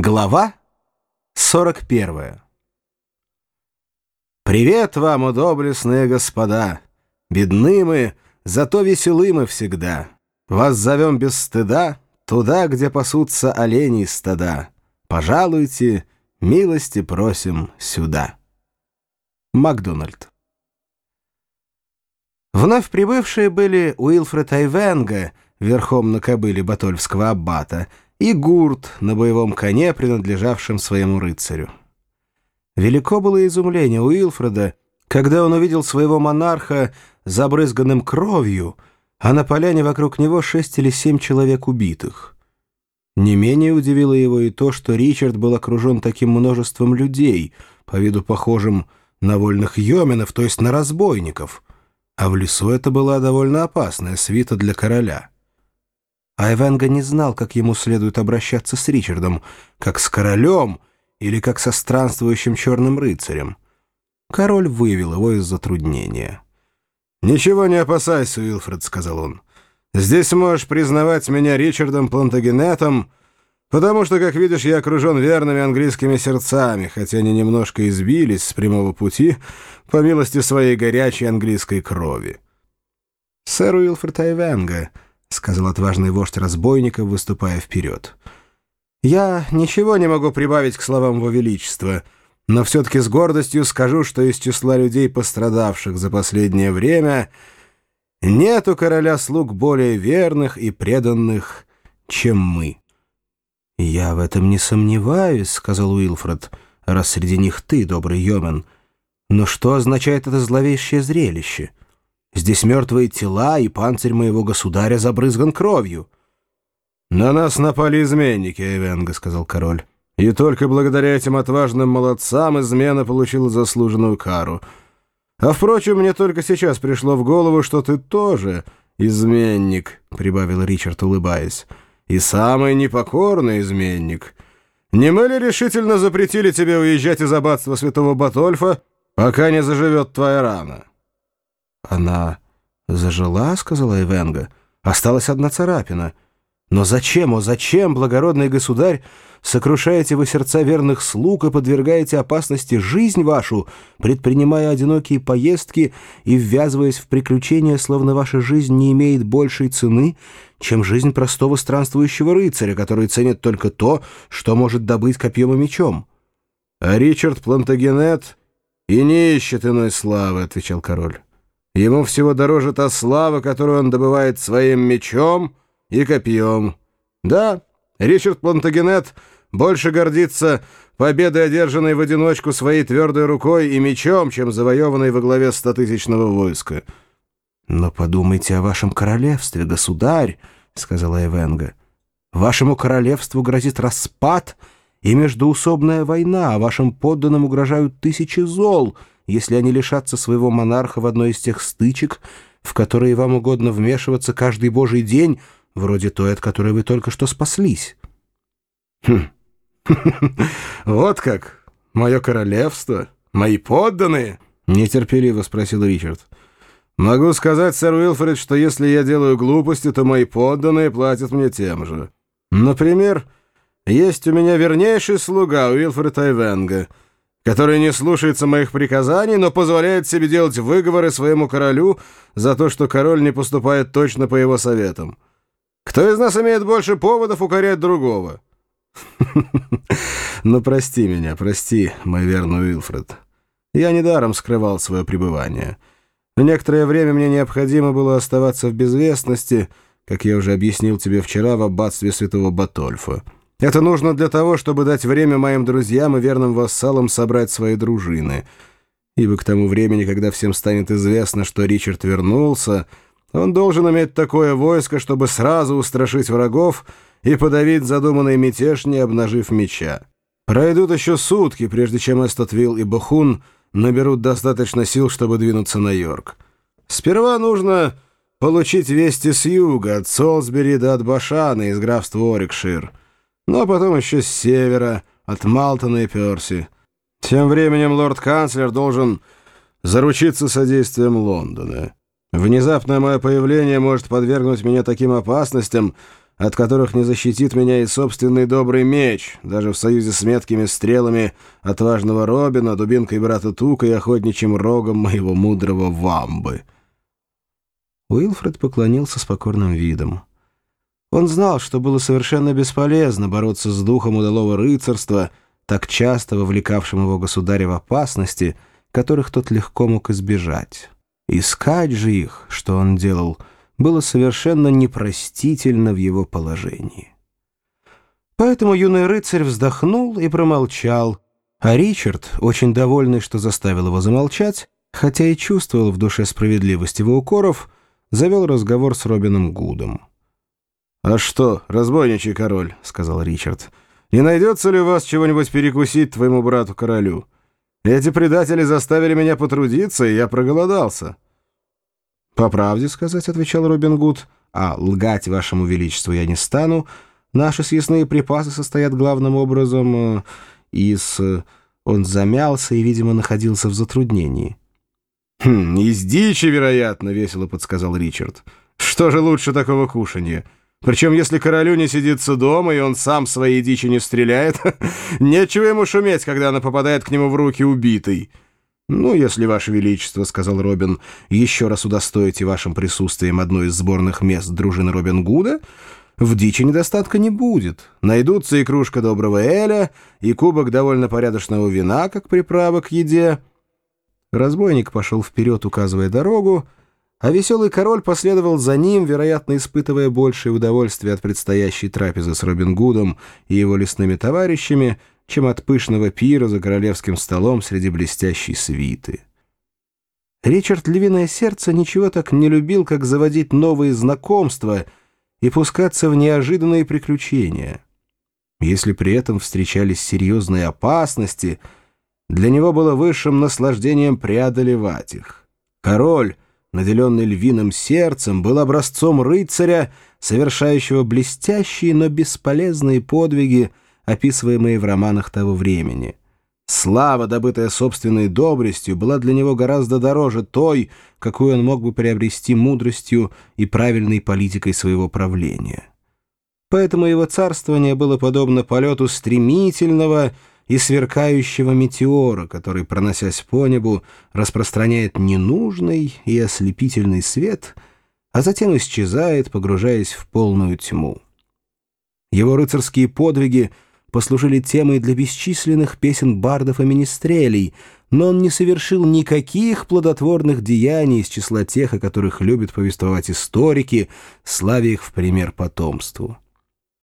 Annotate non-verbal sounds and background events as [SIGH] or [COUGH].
Глава 41 Привет вам, удоблестные господа! Бедны мы, зато веселы мы всегда. Вас зовем без стыда туда, где пасутся олени стада. Пожалуйте, милости просим сюда. Макдональд Вновь прибывшие были Уилфред Айвенга, верхом на кобыле батольского аббата, и гурт на боевом коне, принадлежавшем своему рыцарю. Велико было изумление Уилфреда, когда он увидел своего монарха забрызганным кровью, а на поляне вокруг него шесть или семь человек убитых. Не менее удивило его и то, что Ричард был окружен таким множеством людей, по виду похожим на вольных йоменов, то есть на разбойников, а в лесу это была довольно опасная свита для короля. Айвенга не знал, как ему следует обращаться с Ричардом, как с королем или как со странствующим черным рыцарем. Король вывел его из затруднения. «Ничего не опасайся, Уилфред», — сказал он. «Здесь можешь признавать меня Ричардом Плантагенетом, потому что, как видишь, я окружен верными английскими сердцами, хотя они немножко избились с прямого пути по милости своей горячей английской крови». «Сэр Уилфред Айвенга», — сказал отважный вождь разбойников, выступая вперед. «Я ничего не могу прибавить к словам Его Величества, но все-таки с гордостью скажу, что из числа людей, пострадавших за последнее время, нет у короля слуг более верных и преданных, чем мы». «Я в этом не сомневаюсь», — сказал Уилфред, — «раз среди них ты, добрый Йомен. Но что означает это зловещее зрелище?» Здесь мертвые тела, и панцирь моего государя забрызган кровью». «На нас напали изменники, Эвенга», — сказал король. «И только благодаря этим отважным молодцам измена получила заслуженную кару. А, впрочем, мне только сейчас пришло в голову, что ты тоже изменник», — прибавил Ричард, улыбаясь. «И самый непокорный изменник. Не мы ли решительно запретили тебе уезжать из аббатства святого Батольфа, пока не заживет твоя рана?» «Она зажила?» — сказала Эвенга. «Осталась одна царапина. Но зачем, о зачем, благородный государь, сокрушаете вы сердца верных слуг и подвергаете опасности жизнь вашу, предпринимая одинокие поездки и ввязываясь в приключения, словно ваша жизнь не имеет большей цены, чем жизнь простого странствующего рыцаря, который ценит только то, что может добыть копьем и мечом?» «А Ричард Плантагенет и не ищет иной славы», — отвечал король. Ему всего дороже та слава, которую он добывает своим мечом и копьем. Да, Ричард Плантагенет больше гордится победой, одержанной в одиночку своей твердой рукой и мечом, чем завоеванной во главе стотысячного войска. «Но подумайте о вашем королевстве, государь», — сказала Эвенга. «Вашему королевству грозит распад и междуусобная война, а вашим подданным угрожают тысячи зол» если они лишатся своего монарха в одной из тех стычек, в которые вам угодно вмешиваться каждый божий день, вроде той, от которой вы только что спаслись. Хм. [LAUGHS] «Вот как? Мое королевство? Мои подданные?» — нетерпеливо спросил Ричард. «Могу сказать, сэр Уилфред, что если я делаю глупости, то мои подданные платят мне тем же. Например, есть у меня вернейший слуга Уилфред Айвенга — который не слушается моих приказаний, но позволяет себе делать выговоры своему королю за то, что король не поступает точно по его советам. Кто из нас имеет больше поводов укорять другого? [LAUGHS] Ну, прости меня, прости, мой верный Уилфред. Я недаром скрывал свое пребывание. Некоторое время мне необходимо было оставаться в безвестности, как я уже объяснил тебе вчера в аббатстве святого Батольфа. Это нужно для того, чтобы дать время моим друзьям и верным вассалам собрать свои дружины. Ибо к тому времени, когда всем станет известно, что Ричард вернулся, он должен иметь такое войско, чтобы сразу устрашить врагов и подавить задуманный мятеж, не обнажив меча. Пройдут еще сутки, прежде чем Эстатвилл и Бахун наберут достаточно сил, чтобы двинуться на Йорк. Сперва нужно получить вести с юга, от Солсбери до Атбашана из графства Орикшир — ну а потом еще с севера, от Малтона и Перси. Тем временем лорд-канцлер должен заручиться содействием Лондона. Внезапное мое появление может подвергнуть меня таким опасностям, от которых не защитит меня и собственный добрый меч, даже в союзе с меткими стрелами отважного Робина, дубинкой брата Тука и охотничьим рогом моего мудрого Вамбы». Уилфред поклонился с покорным видом. Он знал, что было совершенно бесполезно бороться с духом удалого рыцарства, так часто вовлекавшим его государя в опасности, которых тот легко мог избежать. Искать же их, что он делал, было совершенно непростительно в его положении. Поэтому юный рыцарь вздохнул и промолчал, а Ричард, очень довольный, что заставил его замолчать, хотя и чувствовал в душе справедливость его укоров, завел разговор с Робином Гудом. «А что, разбойничий король», — сказал Ричард, — «не найдется ли у вас чего-нибудь перекусить твоему брату-королю? Эти предатели заставили меня потрудиться, и я проголодался». «По правде сказать», — отвечал Робин Гуд, — «а лгать вашему величеству я не стану. Наши съестные припасы состоят главным образом э, из...» Он замялся и, видимо, находился в затруднении. «Хм, из дичи, вероятно», — весело подсказал Ричард. «Что же лучше такого кушанья?» Причем, если королю не сидится дома, и он сам своей дичи не стреляет, [LAUGHS] нечего ему шуметь, когда она попадает к нему в руки убитой. «Ну, если, Ваше Величество, — сказал Робин, — еще раз удостоите вашим присутствием одной из сборных мест дружины Робин Гуда, в дичи недостатка не будет. Найдутся и кружка доброго эля, и кубок довольно порядочного вина, как приправа к еде». Разбойник пошел вперед, указывая дорогу, — а веселый король последовал за ним, вероятно, испытывая большее удовольствие от предстоящей трапезы с Робин Гудом и его лесными товарищами, чем от пышного пира за королевским столом среди блестящей свиты. Ричард Львиное Сердце ничего так не любил, как заводить новые знакомства и пускаться в неожиданные приключения. Если при этом встречались серьезные опасности, для него было высшим наслаждением преодолевать их. Король — наделенный львиным сердцем, был образцом рыцаря, совершающего блестящие, но бесполезные подвиги, описываемые в романах того времени. Слава, добытая собственной доблестью, была для него гораздо дороже той, какую он мог бы приобрести мудростью и правильной политикой своего правления. Поэтому его царствование было подобно полету стремительного, и сверкающего метеора, который, проносясь по небу, распространяет ненужный и ослепительный свет, а затем исчезает, погружаясь в полную тьму. Его рыцарские подвиги послужили темой для бесчисленных песен бардов и министрелей, но он не совершил никаких плодотворных деяний из числа тех, о которых любят повествовать историки, славя их в пример потомству.